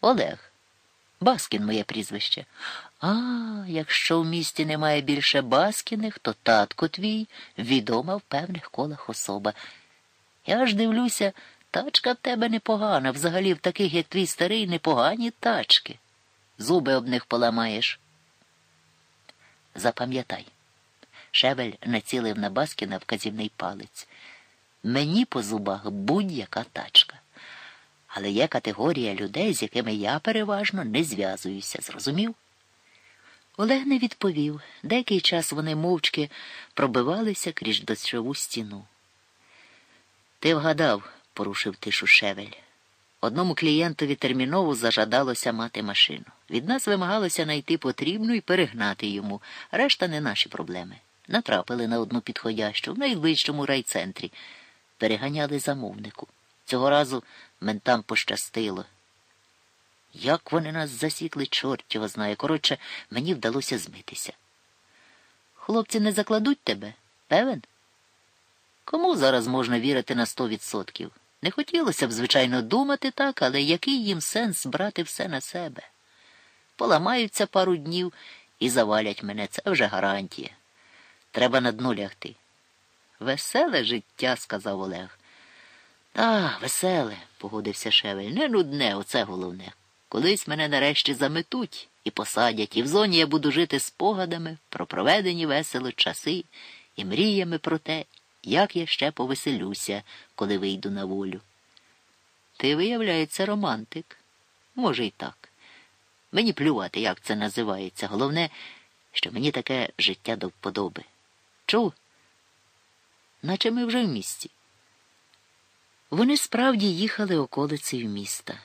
Олег. Баскін моє прізвище. А, якщо в місті немає більше Баскіних, то татко твій відома в певних колах особа. Я ж дивлюся, тачка в тебе непогана. Взагалі в таких, як твій старий, непогані тачки. Зуби об них поламаєш. Запам'ятай. Шевель націлив на Баскіна вказівний палець. Мені по зубах будь-яка тачка. Але є категорія людей, з якими я переважно не зв'язуюся, зрозумів? Олег не відповів. Деякий час вони мовчки пробивалися крізь дощову стіну. Ти вгадав, порушив тишу шевель. Одному клієнтові терміново зажадалося мати машину. Від нас вимагалося знайти потрібну і перегнати йому. Решта не наші проблеми. Натрапили на одну підходящу в найближчому райцентрі. Переганяли замовнику. Цього разу ментам пощастило. Як вони нас засікли, чорт його знає. Коротше, мені вдалося змитися. Хлопці не закладуть тебе, певен? Кому зараз можна вірити на сто відсотків? Не хотілося б, звичайно, думати так, але який їм сенс брати все на себе? Поламаються пару днів і завалять мене, це вже гарантія. Треба на дно лягти. Веселе життя, сказав Олег. Та, веселе, погодився Шевель. Не нудне, оце головне. Колись мене нарешті заметуть і посадять, і в зоні я буду жити спогадами про проведені весело часи і мріями про те, як я ще повеселюся, коли вийду на волю. Ти, виявляється, романтик. Може, й так. Мені плювати, як це називається. Головне, що мені таке життя до вподоби. Чув? Наче ми вже в місті. Вони справді їхали околицею міста.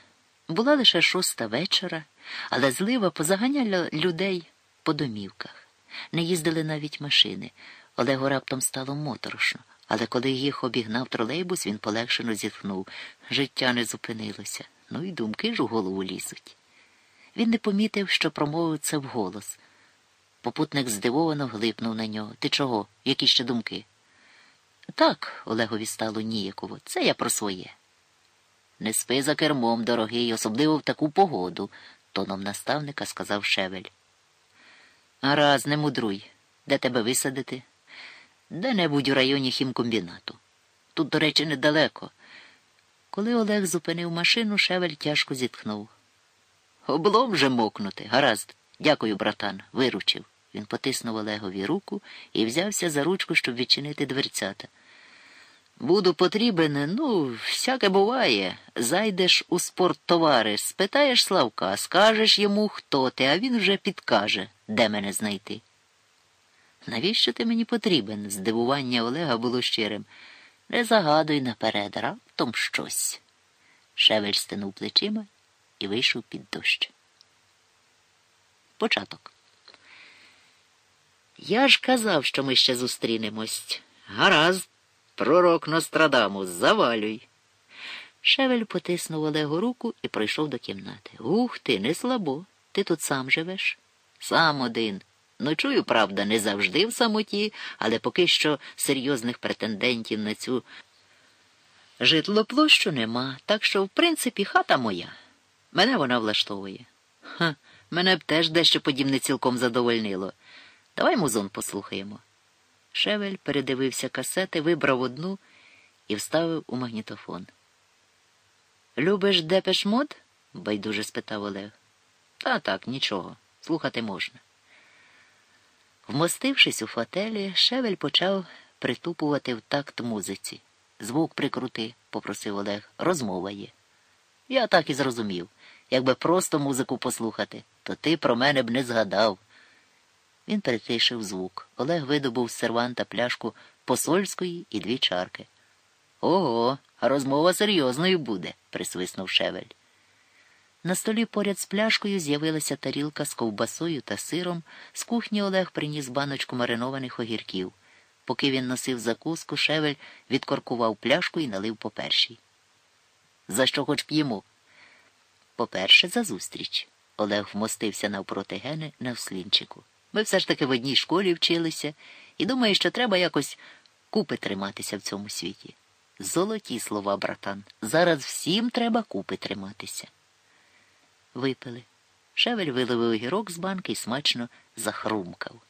Була лише шоста вечора, але злива позаганяла людей по домівках. Не їздили навіть машини. Олегу раптом стало моторошно, але коли їх обігнав тролейбус, він полегшено зітхнув. Життя не зупинилося. Ну і думки ж у голову лізуть. Він не помітив, що промовив це вголос. Попутник здивовано глипнув на нього. Ти чого? Які ще думки? Так, Олегові стало ніяково. Це я про своє. Не спи за кермом, дорогий, особливо в таку погоду, тоном наставника сказав Шевель. Гаразд, не мудруй. Де тебе висадити? Де-небудь у районі хімкомбінату. Тут, до речі, недалеко. Коли Олег зупинив машину, Шевель тяжко зітхнув. Облом же мокнути. Гаразд. Дякую, братан, виручив. Він потиснув Олегові руку і взявся за ручку, щоб відчинити дверцята. Буду потрібен, ну, всяке буває. Зайдеш у спорттовари, спитаєш Славка, скажеш йому, хто ти, а він вже підкаже, де мене знайти. Навіщо ти мені потрібен? Здивування Олега було щирим. Не загадуй наперед, раптом щось. Шевель стинув плечима і вийшов під дощ. Початок. Я ж казав, що ми ще зустрінемось. Гаразд, пророк Нострадамус, завалюй. Шевель потиснув Олегу руку і прийшов до кімнати. Ух ти, не слабо. Ти тут сам живеш? Сам один. Ночую, правда, не завжди в самоті, але поки що серйозних претендентів на цю житлоплощу нема, так що, в принципі, хата моя. Мене вона влаштовує. Ха, мене б теж дещо подібне цілком задовольнило. Давай музон послухаємо. Шевель передивився касети, вибрав одну і вставив у магнітофон. Любиш депеш мод? байдуже спитав Олег. Та так, нічого. Слухати можна. Вмостившись у фотелі, Шевель почав притупувати в такт музиці. Звук прикрути, попросив Олег. Розмова є. Я так і зрозумів. Якби просто музику послухати, то ти про мене б не згадав. Він перетишив звук. Олег видобув з серванта пляшку посольської і дві чарки. Ого, розмова серйозною буде, присвиснув шевель. На столі поряд з пляшкою з'явилася тарілка з ковбасою та сиром. З кухні Олег приніс баночку маринованих огірків. Поки він носив закуску, шевель відкоркував пляшку і налив по першій. За що хоч п'ємо? По-перше, за зустріч. Олег вмостився навпроти гени на вслінчику. Ми все ж таки в одній школі вчилися і думаю, що треба якось купи триматися в цьому світі. Золоті слова, братан. Зараз всім треба купи триматися. Випили. Шевель виловив огірок з банки і смачно захрумкав.